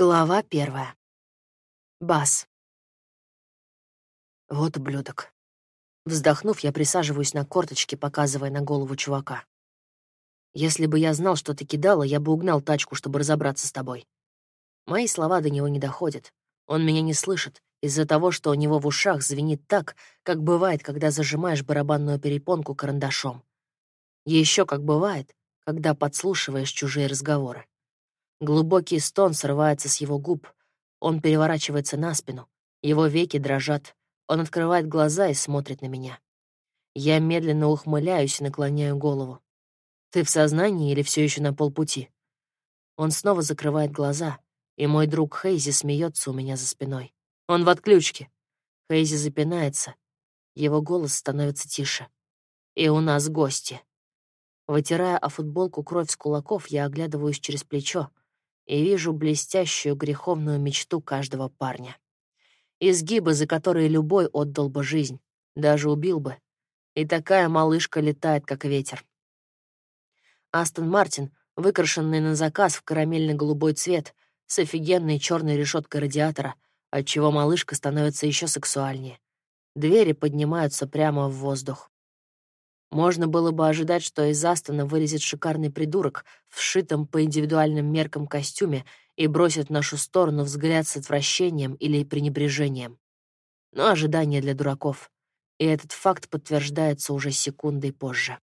Глава первая. Бас. Вот ублюдок. Вздохнув, я присаживаюсь на корточки, показывая на голову чувака. Если бы я знал, что ты кидала, я бы угнал тачку, чтобы разобраться с тобой. Мои слова до него не доходят. Он меня не слышит из-за того, что у него в ушах звенит так, как бывает, когда зажимаешь барабанную перепонку карандашом. Еще как бывает, когда подслушиваешь чужие разговоры. Глубокий стон срывается с его губ. Он переворачивается на спину. Его веки дрожат. Он открывает глаза и смотрит на меня. Я медленно ухмыляюсь и наклоняю голову. «Ты в сознании или все еще на полпути?» Он снова закрывает глаза, и мой друг Хейзи смеется у меня за спиной. «Он в отключке!» Хейзи запинается. Его голос становится тише. «И у нас гости!» Вытирая о футболку кровь с кулаков, я оглядываюсь через плечо, и вижу блестящую греховную мечту каждого парня. Изгибы, за которые любой отдал бы жизнь, даже убил бы. И такая малышка летает, как ветер. Астон Мартин, выкрашенный на заказ в карамельно-голубой цвет, с офигенной черной решеткой радиатора, отчего малышка становится еще сексуальнее. Двери поднимаются прямо в воздух. Можно было бы ожидать, что из Астона вылезет шикарный придурок в сшитом по индивидуальным меркам костюме и бросит в нашу сторону взгляд с отвращением или пренебрежением. Но ожидание для дураков. И этот факт подтверждается уже секундой позже.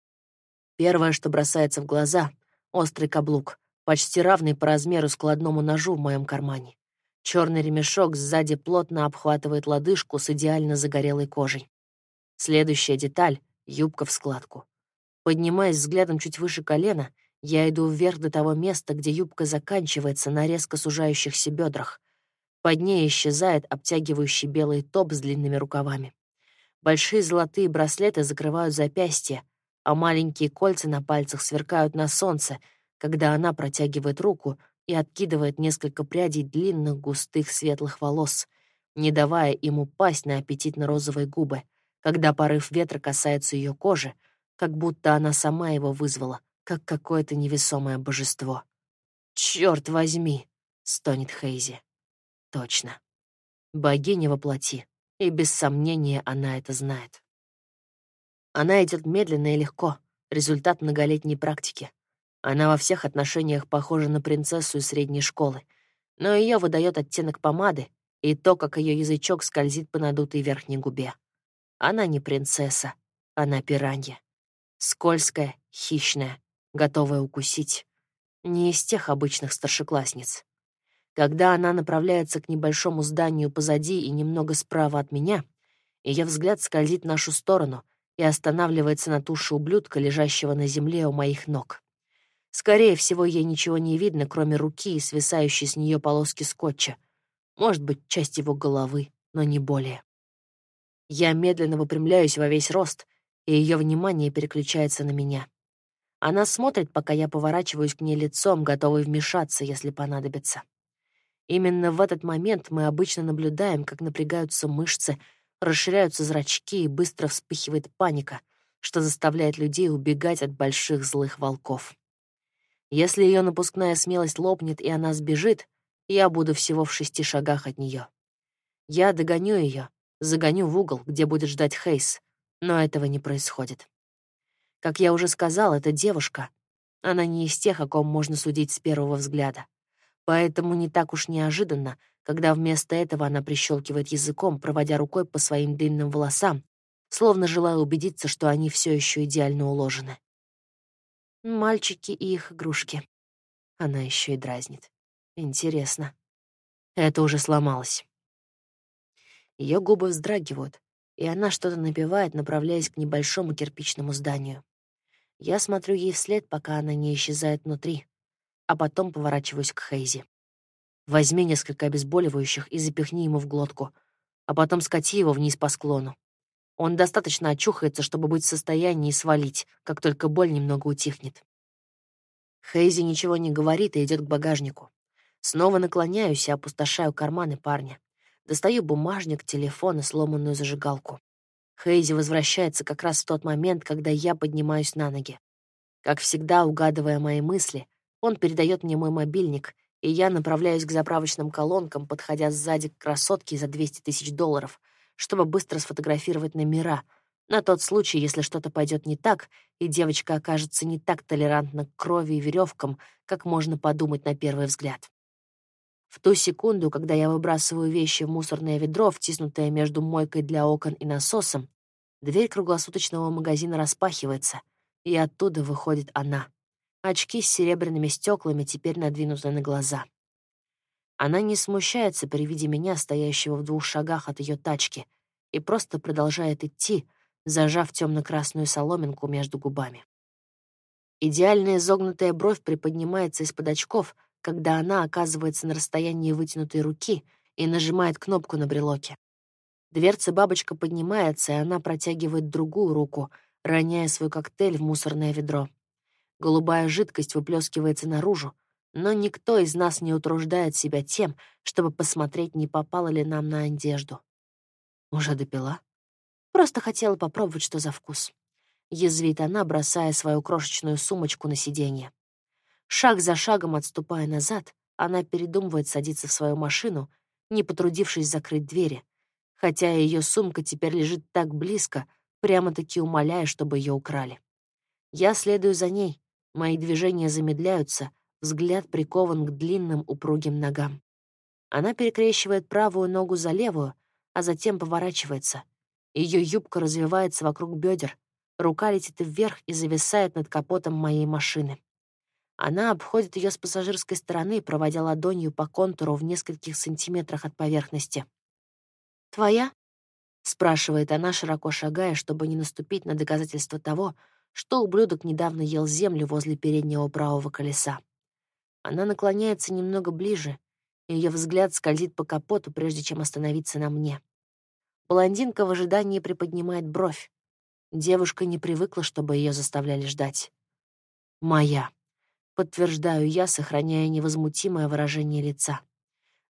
Первое, что бросается в глаза — острый каблук, почти равный по размеру складному ножу в моем кармане. Черный ремешок сзади плотно обхватывает лодыжку с идеально загорелой кожей. Следующая деталь — юбка в складку. Поднимаясь взглядом чуть выше колена, я иду вверх до того места, где юбка заканчивается на резко сужающихся бедрах. Под ней исчезает обтягивающий белый топ с длинными рукавами. Большие золотые браслеты закрывают запястья, а маленькие кольца на пальцах сверкают на солнце, когда она протягивает руку и откидывает несколько прядей длинных густых светлых волос, не давая им упасть на аппетитно-розовые губы — когда порыв ветра касается ее кожи, как будто она сама его вызвала, как какое-то невесомое божество. «Чёрт возьми!» — стонет Хейзи. Точно. Богиня воплоти, и без сомнения она это знает. Она идет медленно и легко, результат многолетней практики. Она во всех отношениях похожа на принцессу из средней школы, но ее выдает оттенок помады и то, как ее язычок скользит по надутой верхней губе. Она не принцесса, она пиранья. Скользкая, хищная, готовая укусить. Не из тех обычных старшеклассниц. Когда она направляется к небольшому зданию позади и немного справа от меня, ее взгляд скользит в нашу сторону и останавливается на туше ублюдка, лежащего на земле у моих ног. Скорее всего, ей ничего не видно, кроме руки и свисающей с нее полоски скотча. Может быть, часть его головы, но не более. Я медленно выпрямляюсь во весь рост, и ее внимание переключается на меня. Она смотрит, пока я поворачиваюсь к ней лицом, готовый вмешаться, если понадобится. Именно в этот момент мы обычно наблюдаем, как напрягаются мышцы, расширяются зрачки и быстро вспыхивает паника, что заставляет людей убегать от больших злых волков. Если ее напускная смелость лопнет и она сбежит, я буду всего в шести шагах от нее. Я догоню ее, загоню в угол, где будет ждать Хейс, но этого не происходит. Как я уже сказал, это девушка. Она не из тех, о ком можно судить с первого взгляда. Поэтому не так уж неожиданно, когда вместо этого она прищелкивает языком, проводя рукой по своим длинным волосам, словно желая убедиться, что они все еще идеально уложены. Мальчики и их игрушки. Она еще и дразнит. Интересно. Это уже сломалось. Ее губы вздрагивают, и она что-то напевает, направляясь к небольшому кирпичному зданию. Я смотрю ей вслед, пока она не исчезает внутри, а потом поворачиваюсь к Хейзи. Возьми несколько обезболивающих и запихни ему в глотку, а потом скати его вниз по склону. Он достаточно очухается, чтобы быть в состоянии свалить, как только боль немного утихнет. Хейзи ничего не говорит и идет к багажнику. Снова наклоняюсь и опустошаю карманы парня. Достаю бумажник, телефон и сломанную зажигалку. Хейзи возвращается как раз в тот момент, когда я поднимаюсь на ноги. Как всегда, угадывая мои мысли, он передает мне мой мобильник, и я направляюсь к заправочным колонкам, подходя сзади к красотке за 200 тысяч долларов, чтобы быстро сфотографировать номера, на тот случай, если что-то пойдет не так, и девочка окажется не так толерантна к крови и веревкам, как можно подумать на первый взгляд. В ту секунду, когда я выбрасываю вещи в мусорное ведро, втиснутое между мойкой для окон и насосом, дверь круглосуточного магазина распахивается, и оттуда выходит она. Очки с серебряными стеклами теперь надвинуты на глаза. Она не смущается при виде меня, стоящего в двух шагах от ее тачки, и просто продолжает идти, зажав темно-красную соломинку между губами. Идеальная изогнутая бровь приподнимается из-под очков, когда она оказывается на расстоянии вытянутой руки и нажимает кнопку на брелоке. Дверца бабочка поднимается, и она протягивает другую руку, роняя свой коктейль в мусорное ведро. Голубая жидкость выплескивается наружу, но никто из нас не утруждает себя тем, чтобы посмотреть, не попало ли нам на одежду. Уже допила? Просто хотела попробовать, что за вкус. Язвит она, бросая свою крошечную сумочку на сиденье. Шаг за шагом отступая назад, она передумывает садиться в свою машину, не потрудившись закрыть двери, хотя ее сумка теперь лежит так близко, прямо-таки умоляя, чтобы ее украли. Я следую за ней, мои движения замедляются, взгляд прикован к длинным упругим ногам. Она перекрещивает правую ногу за левую, а затем поворачивается — ее юбка развивается вокруг бедер, рука летит вверх и зависает над капотом моей машины. Она обходит ее с пассажирской стороны, проводя ладонью по контуру в нескольких сантиметрах от поверхности. «Твоя?» — спрашивает она, широко шагая, чтобы не наступить на доказательство того, что ублюдок недавно ел землю возле переднего правого колеса. Она наклоняется немного ближе, и ее взгляд скользит по капоту, прежде чем остановиться на мне. Блондинка в ожидании приподнимает бровь. Девушка не привыкла, чтобы ее заставляли ждать. «Моя», — подтверждаю я, сохраняя невозмутимое выражение лица.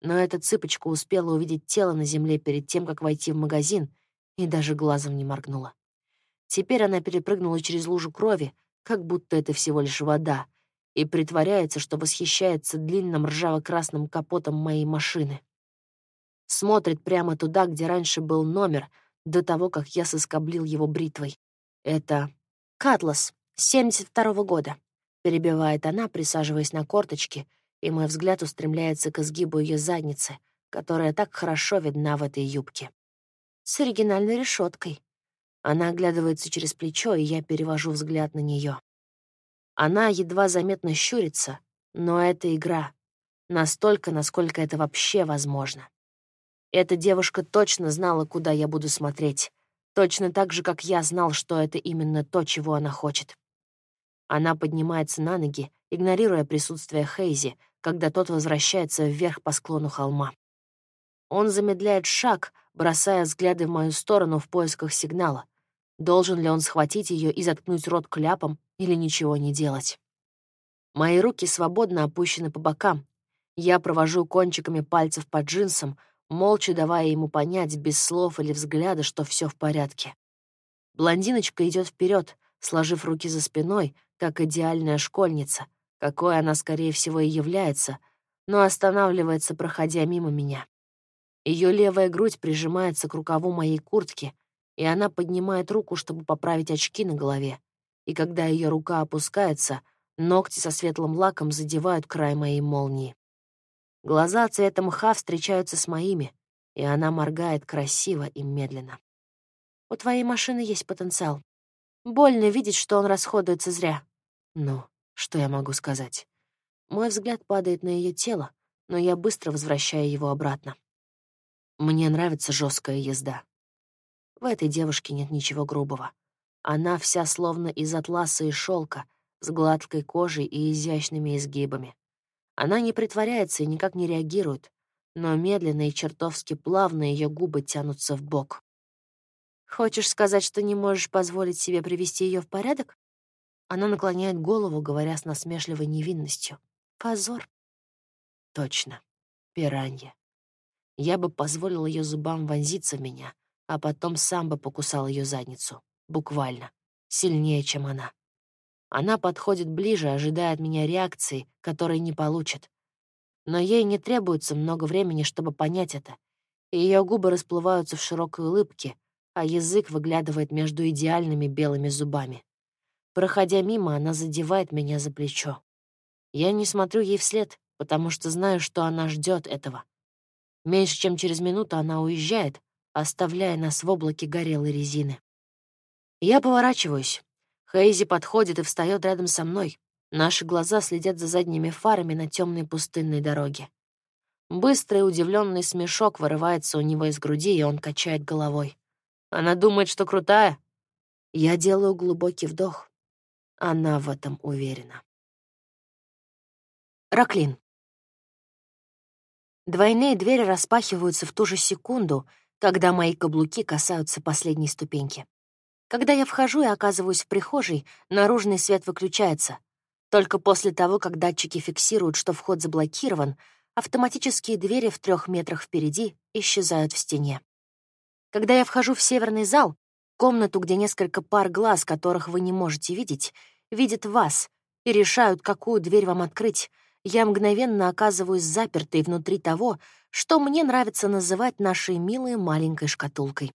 Но эта цыпочка успела увидеть тело на земле перед тем, как войти в магазин, и даже глазом не моргнула. Теперь она перепрыгнула через лужу крови, как будто это всего лишь вода, и притворяется, что восхищается длинным ржаво-красным капотом моей машины смотрит прямо туда, где раньше был номер, до того, как я соскоблил его бритвой. Это Катлас, 72-го года. Перебивает она, присаживаясь на корточки, и мой взгляд устремляется к изгибу ее задницы, которая так хорошо видна в этой юбке. С оригинальной решеткой. Она оглядывается через плечо, и я перевожу взгляд на нее. Она едва заметно щурится, но это игра. Настолько, насколько это вообще возможно. Эта девушка точно знала, куда я буду смотреть. Точно так же, как я знал, что это именно то, чего она хочет. Она поднимается на ноги, игнорируя присутствие Хейзи, когда тот возвращается вверх по склону холма. Он замедляет шаг, бросая взгляды в мою сторону в поисках сигнала. Должен ли он схватить ее и заткнуть рот кляпом или ничего не делать? Мои руки свободно опущены по бокам. Я провожу кончиками пальцев по джинсам, молча давая ему понять без слов или взгляда, что все в порядке. Блондиночка идет вперед, сложив руки за спиной, как идеальная школьница, какой она, скорее всего, и является, но останавливается, проходя мимо меня. Ее левая грудь прижимается к рукаву моей куртки, и она поднимает руку, чтобы поправить очки на голове. И когда ее рука опускается, ногти со светлым лаком задевают край моей молнии. Глаза цвета мха встречаются с моими, и она моргает красиво и медленно. У твоей машины есть потенциал. Больно видеть, что он расходуется зря. Ну, что я могу сказать? Мой взгляд падает на ее тело, но я быстро возвращаю его обратно. Мне нравится жесткая езда. В этой девушке нет ничего грубого. Она вся словно из атласа и шелка, с гладкой кожей и изящными изгибами. Она не притворяется и никак не реагирует, но медленно и чертовски плавно ее губы тянутся в бок. «Хочешь сказать, что не можешь позволить себе привести ее в порядок?» Она наклоняет голову, говоря с насмешливой невинностью. «Позор». «Точно. Пиранья. Я бы позволил ее зубам вонзиться в меня, а потом сам бы покусал ее задницу. Буквально. Сильнее, чем она. Она подходит ближе, ожидая от меня реакции, которой не получит. Но ей не требуется много времени, чтобы понять это. Ее губы расплываются в широкой улыбке, а язык выглядывает между идеальными белыми зубами. Проходя мимо, она задевает меня за плечо. Я не смотрю ей вслед, потому что знаю, что она ждет этого. Меньше чем через минуту она уезжает, оставляя нас в облаке горелой резины. Я поворачиваюсь. Хейзи подходит и встает рядом со мной. Наши глаза следят за задними фарами на темной пустынной дороге. Быстрый удивленный смешок вырывается у него из груди, и он качает головой. Она думает, что крутая. Я делаю глубокий вдох. Она в этом уверена. Раклин. Двойные двери распахиваются в ту же секунду, когда мои каблуки касаются последней ступеньки. Когда я вхожу и оказываюсь в прихожей, наружный свет выключается. Только после того, как датчики фиксируют, что вход заблокирован, автоматические двери в трех метрах впереди исчезают в стене. Когда я вхожу в северный зал, комнату, где несколько пар глаз, которых вы не можете видеть, видят вас и решают, какую дверь вам открыть, я мгновенно оказываюсь запертой внутри того, что мне нравится называть нашей милой маленькой шкатулкой.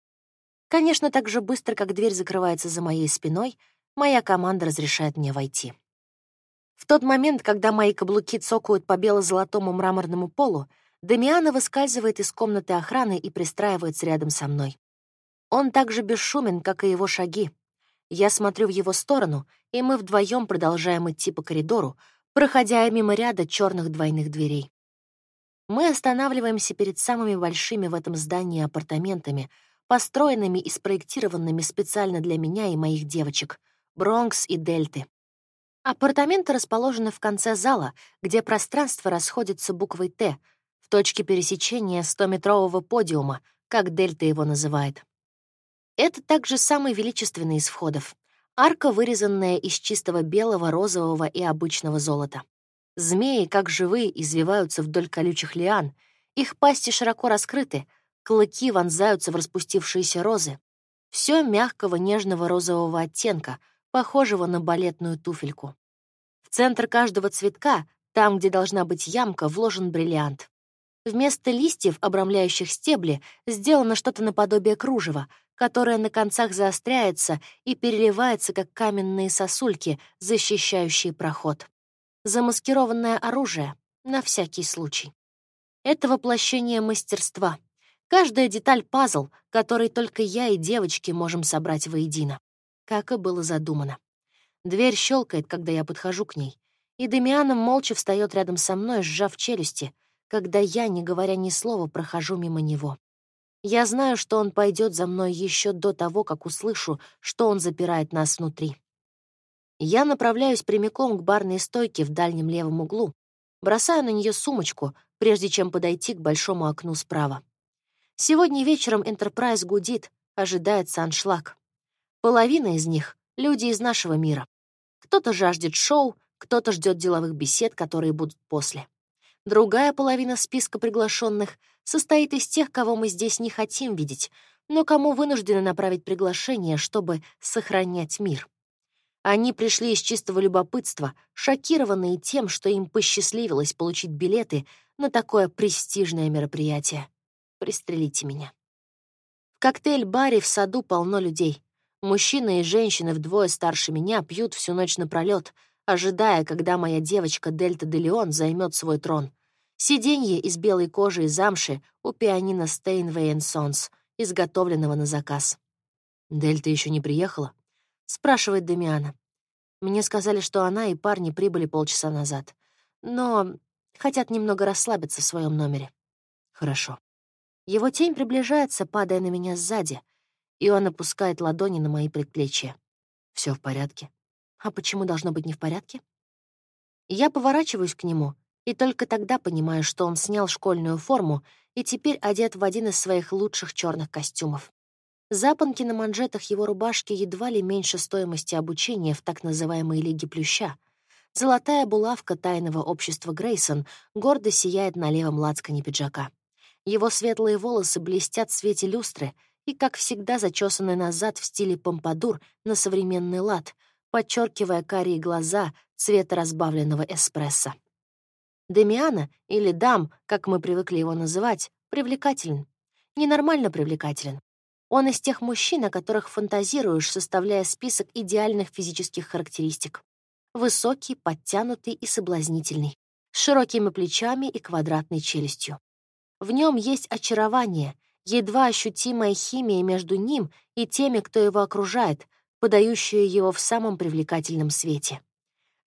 Конечно, так же быстро, как дверь закрывается за моей спиной, моя команда разрешает мне войти. В тот момент, когда мои каблуки цокают по бело-золотому мраморному полу, Дамиана выскальзывает из комнаты охраны и пристраивается рядом со мной. Он так же бесшумен, как и его шаги. Я смотрю в его сторону, и мы вдвоем продолжаем идти по коридору, проходя мимо ряда черных двойных дверей. Мы останавливаемся перед самыми большими в этом здании апартаментами, построенными и спроектированными специально для меня и моих девочек — Бронкс и Дельты. Апартаменты расположены в конце зала, где пространство расходится буквой «Т», точки пересечения 100-метрового подиума, как Дельта его называет. Это также самый величественный из входов. Арка, вырезанная из чистого белого, розового и обычного золота. Змеи, как живые, извиваются вдоль колючих лиан. Их пасти широко раскрыты, клыки вонзаются в распустившиеся розы. Все мягкого нежного розового оттенка, похожего на балетную туфельку. В центр каждого цветка, там, где должна быть ямка, вложен бриллиант. Вместо листьев, обрамляющих стебли, сделано что-то наподобие кружева, которое на концах заостряется и переливается, как каменные сосульки, защищающие проход. Замаскированное оружие, на всякий случай. Это воплощение мастерства. Каждая деталь — пазл, который только я и девочки можем собрать воедино. Как и было задумано. Дверь щелкает, когда я подхожу к ней, и Демиана молча встает рядом со мной, сжав челюсти, когда я, не говоря ни слова, прохожу мимо него. Я знаю, что он пойдет за мной еще до того, как услышу, что он запирает нас внутри. Я направляюсь прямиком к барной стойке в дальнем левом углу, бросаю на нее сумочку, прежде чем подойти к большому окну справа. Сегодня вечером Enterprise гудит, ожидается аншлаг. Половина из них — люди из нашего мира. Кто-то жаждет шоу, кто-то ждет деловых бесед, которые будут после. Другая половина списка приглашенных состоит из тех, кого мы здесь не хотим видеть, но кому вынуждены направить приглашение, чтобы сохранять мир. Они пришли из чистого любопытства, шокированные тем, что им посчастливилось получить билеты на такое престижное мероприятие. Пристрелите меня. В коктейль-баре в саду полно людей. Мужчины и женщины вдвое старше меня пьют всю ночь напролёт — ожидая, когда моя девочка Дельта де Леон займет свой трон. Сиденье из белой кожи и замши у пианино Стейнвей Сонс, изготовленного на заказ. «Дельта еще не приехала?» — спрашивает Демиана. Мне сказали, что она и парни прибыли полчаса назад, но хотят немного расслабиться в своем номере. Хорошо. Его тень приближается, падая на меня сзади, и он опускает ладони на мои предплечья. Все в порядке. А почему должно быть не в порядке? Я поворачиваюсь к нему, и только тогда понимаю, что он снял школьную форму и теперь одет в один из своих лучших черных костюмов. Запонки на манжетах его рубашки едва ли меньше стоимости обучения в так называемой Лиге Плюща. Золотая булавка тайного общества Грейсон гордо сияет на левом лацкане пиджака. Его светлые волосы блестят в свете люстры и, как всегда, зачесаны назад в стиле помпадур на современный лад — подчеркивая карие глаза цвета разбавленного эспрессо. Демиана, или Дам, как мы привыкли его называть, привлекателен. Ненормально привлекателен. Он из тех мужчин, о которых фантазируешь, составляя список идеальных физических характеристик. Высокий, подтянутый и соблазнительный, с широкими плечами и квадратной челюстью. В нем есть очарование, едва ощутимая химия между ним и теми, кто его окружает, подающая его в самом привлекательном свете.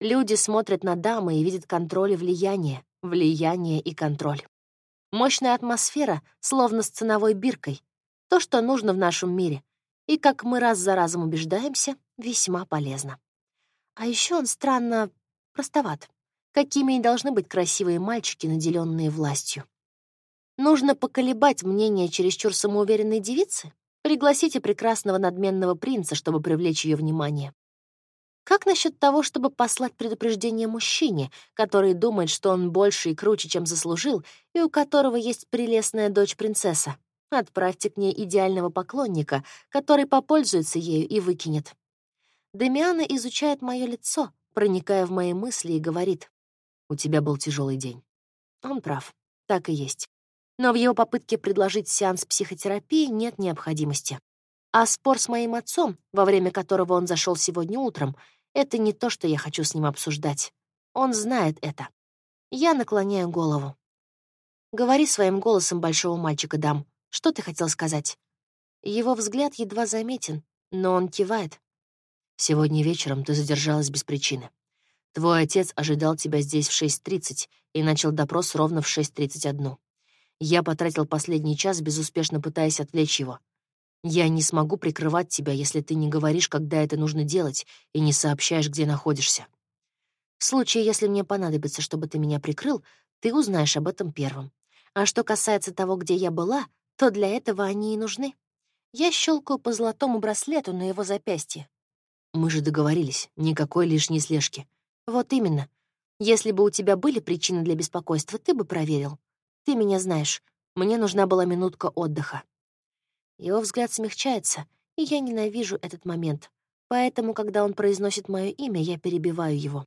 Люди смотрят на дамы и видят контроль и влияние, влияние и контроль. Мощная атмосфера, словно с ценовой биркой, то, что нужно в нашем мире, и, как мы раз за разом убеждаемся, весьма полезно. А еще он странно простоват, какими и должны быть красивые мальчики, наделенные властью. Нужно поколебать мнение чересчур самоуверенной девицы, пригласите прекрасного надменного принца, чтобы привлечь ее внимание. Как насчет того, чтобы послать предупреждение мужчине, который думает, что он больше и круче, чем заслужил, и у которого есть прелестная дочь-принцесса? Отправьте к ней идеального поклонника, который попользуется ею и выкинет. Демиана изучает мое лицо, проникая в мои мысли и говорит, «У тебя был тяжелый день». Он прав, так и есть. Но в его попытке предложить сеанс психотерапии нет необходимости. А спор с моим отцом, во время которого он зашел сегодня утром, это не то, что я хочу с ним обсуждать. Он знает это. Я наклоняю голову. Говори своим голосом большого мальчика, дам. Что ты хотел сказать? Его взгляд едва заметен, но он кивает. Сегодня вечером ты задержалась без причины. Твой отец ожидал тебя здесь в 6.30 и начал допрос ровно в 6.31. Я потратил последний час, безуспешно пытаясь отвлечь его. Я не смогу прикрывать тебя, если ты не говоришь, когда это нужно делать, и не сообщаешь, где находишься. В случае, если мне понадобится, чтобы ты меня прикрыл, ты узнаешь об этом первым. А что касается того, где я была, то для этого они и нужны. Я щелкаю по золотому браслету на его запястье. Мы же договорились, никакой лишней слежки. Вот именно. Если бы у тебя были причины для беспокойства, ты бы проверил. Ты меня знаешь. Мне нужна была минутка отдыха. Его взгляд смягчается, и я ненавижу этот момент. Поэтому, когда он произносит мое имя, я перебиваю его.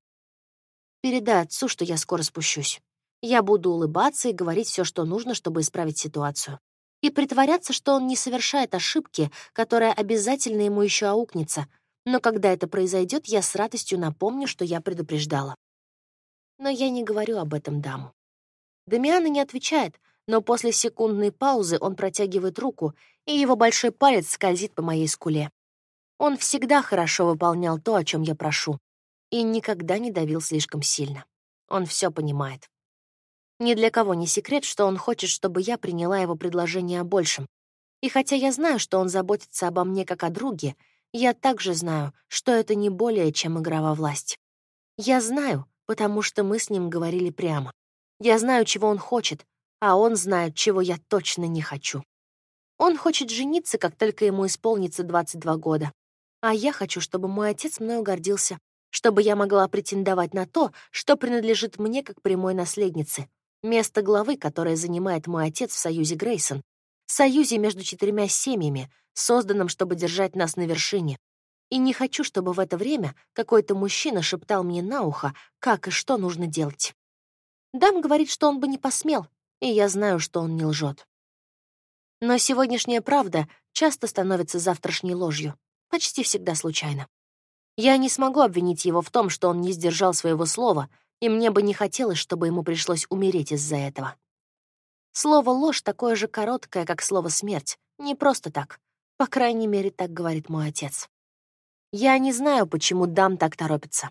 Передай отцу, что я скоро спущусь. Я буду улыбаться и говорить все, что нужно, чтобы исправить ситуацию и притворяться, что он не совершает ошибки, которая обязательно ему еще аукнется, но когда это произойдет, я с радостью напомню, что я предупреждала. Но я не говорю об этом даму. Дамиана не отвечает, но после секундной паузы он протягивает руку, и его большой палец скользит по моей скуле. Он всегда хорошо выполнял то, о чем я прошу, и никогда не давил слишком сильно. Он все понимает. Ни для кого не секрет, что он хочет, чтобы я приняла его предложение о большем. И хотя я знаю, что он заботится обо мне как о друге, я также знаю, что это не более, чем игра во власть. Я знаю, потому что мы с ним говорили прямо. Я знаю, чего он хочет, а он знает, чего я точно не хочу. Он хочет жениться, как только ему исполнится 22 года. А я хочу, чтобы мой отец мною гордился, чтобы я могла претендовать на то, что принадлежит мне как прямой наследнице, Место главы, которое занимает мой отец в союзе Грейсон. Союзе между четырьмя семьями, созданном, чтобы держать нас на вершине. И не хочу, чтобы в это время какой-то мужчина шептал мне на ухо, как и что нужно делать. Дам говорит, что он бы не посмел, и я знаю, что он не лжет. Но сегодняшняя правда часто становится завтрашней ложью, почти всегда случайно. Я не смогу обвинить его в том, что он не сдержал своего слова, и мне бы не хотелось, чтобы ему пришлось умереть из-за этого. Слово «ложь» такое же короткое, как слово «смерть». Не просто так. По крайней мере, так говорит мой отец. Я не знаю, почему дам так торопится.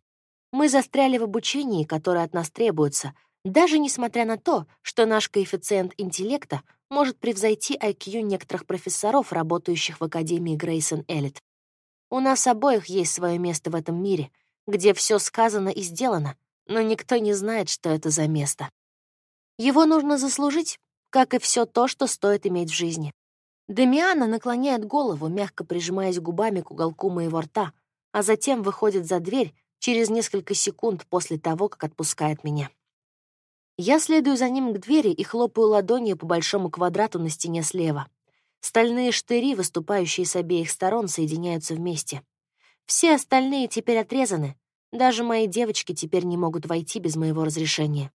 Мы застряли в обучении, которое от нас требуется, даже несмотря на то, что наш коэффициент интеллекта может превзойти IQ некоторых профессоров, работающих в Академии Грейсон Эллит. У нас обоих есть свое место в этом мире, где все сказано и сделано, но никто не знает, что это за место. Его нужно заслужить, как и все то, что стоит иметь в жизни. Демиана наклоняет голову, мягко прижимаясь губами к уголку моего рта, а затем выходит за дверь через несколько секунд после того, как отпускает меня. Я следую за ним к двери и хлопаю ладонью по большому квадрату на стене слева. Стальные штыри, выступающие с обеих сторон, соединяются вместе. Все остальные теперь отрезаны, даже мои девочки теперь не могут войти без моего разрешения.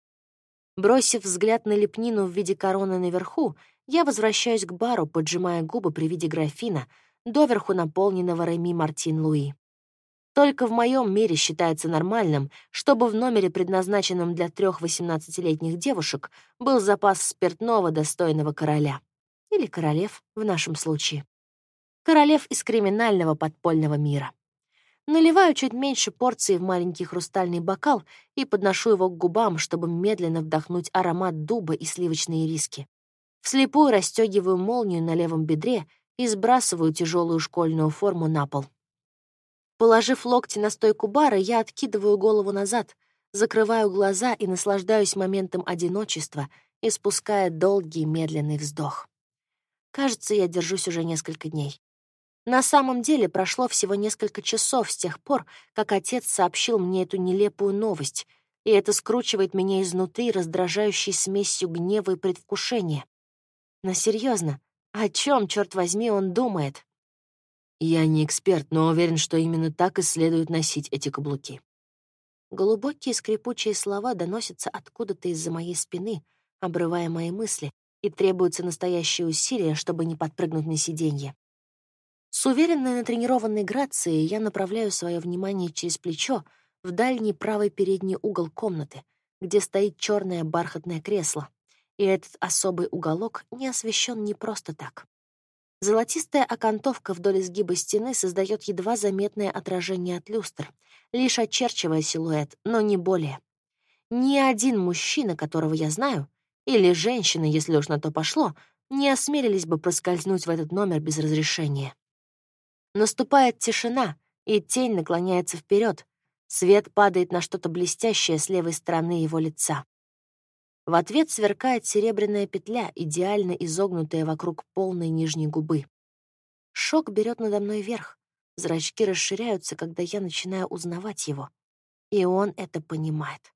Бросив взгляд на лепнину в виде короны наверху, я возвращаюсь к бару, поджимая губы при виде графина, доверху наполненного Реми Мартин Луи. Только в моем мире считается нормальным, чтобы в номере, предназначенном для трех 18-летних девушек, был запас спиртного, достойного короля. Или королев в нашем случае. Королев из криминального подпольного мира. Наливаю чуть меньше порции в маленький хрустальный бокал и подношу его к губам, чтобы медленно вдохнуть аромат дуба и сливочные риски. Вслепую расстегиваю молнию на левом бедре и сбрасываю тяжелую школьную форму на пол. Положив локти на стойку бара, я откидываю голову назад, закрываю глаза и наслаждаюсь моментом одиночества, испуская долгий медленный вздох. Кажется, я держусь уже несколько дней. На самом деле прошло всего несколько часов с тех пор, как отец сообщил мне эту нелепую новость, и это скручивает меня изнутри раздражающей смесью гнева и предвкушения. Но серьезно, о чем, черт возьми, он думает? Я не эксперт, но уверен, что именно так и следует носить эти каблуки. Глубокие скрипучие слова доносятся откуда-то из-за моей спины, обрывая мои мысли, и требуются настоящие усилия, чтобы не подпрыгнуть на сиденье. С уверенной натренированной грацией я направляю свое внимание через плечо в дальний правый передний угол комнаты, где стоит черное бархатное кресло, и этот особый уголок не освещен не просто так. Золотистая окантовка вдоль изгиба стены создает едва заметное отражение от люстр, лишь очерчивая силуэт, но не более. Ни один мужчина, которого я знаю, или женщина, если уж на то пошло, не осмелились бы проскользнуть в этот номер без разрешения. Наступает тишина, и тень наклоняется вперед. Свет падает на что-то блестящее с левой стороны его лица. В ответ сверкает серебряная петля, идеально изогнутая вокруг полной нижней губы. Шок берет надо мной верх. Зрачки расширяются, когда я начинаю узнавать его. И он это понимает.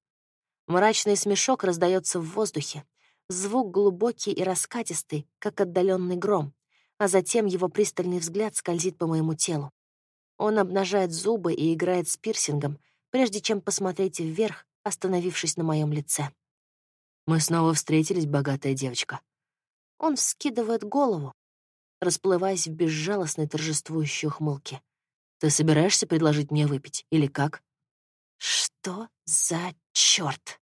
Мрачный смешок раздается в воздухе. Звук глубокий и раскатистый, как отдаленный гром, а затем его пристальный взгляд скользит по моему телу. Он обнажает зубы и играет с пирсингом, прежде чем посмотреть вверх, остановившись на моем лице. Мы снова встретились, богатая девочка. Он вскидывает голову, расплываясь в безжалостной торжествующей ухмылке. Ты собираешься предложить мне выпить, или как? Что за чёрт?